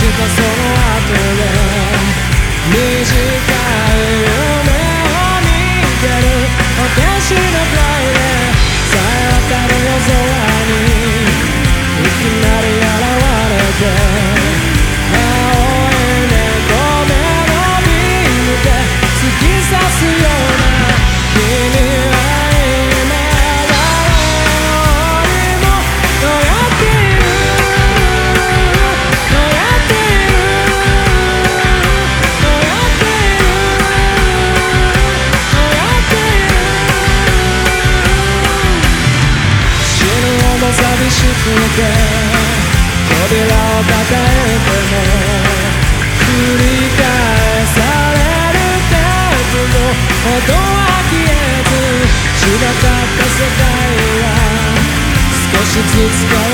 Chicos eh. て扉を叩いても繰り返されるテープの音は消えず散らかった世界は少しずつ変わ